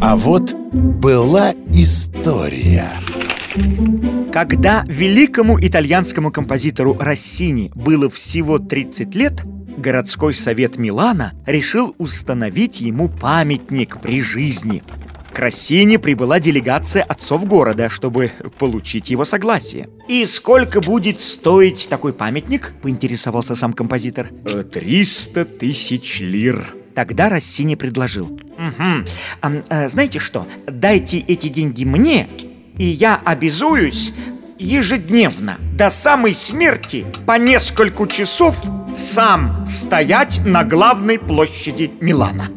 А вот была история. Когда великому итальянскому композитору Россини было всего 30 лет, городской совет Милана решил установить ему памятник при жизни. К Россине прибыла делегация отцов города, чтобы получить его согласие. «И сколько будет стоить такой памятник?» – поинтересовался сам композитор. «Э, «Триста тысяч лир», Тогда Россини предложил. Угу. а, а, Знаете что, дайте эти деньги мне И я обязуюсь ежедневно До самой смерти по нескольку часов Сам стоять на главной площади Милана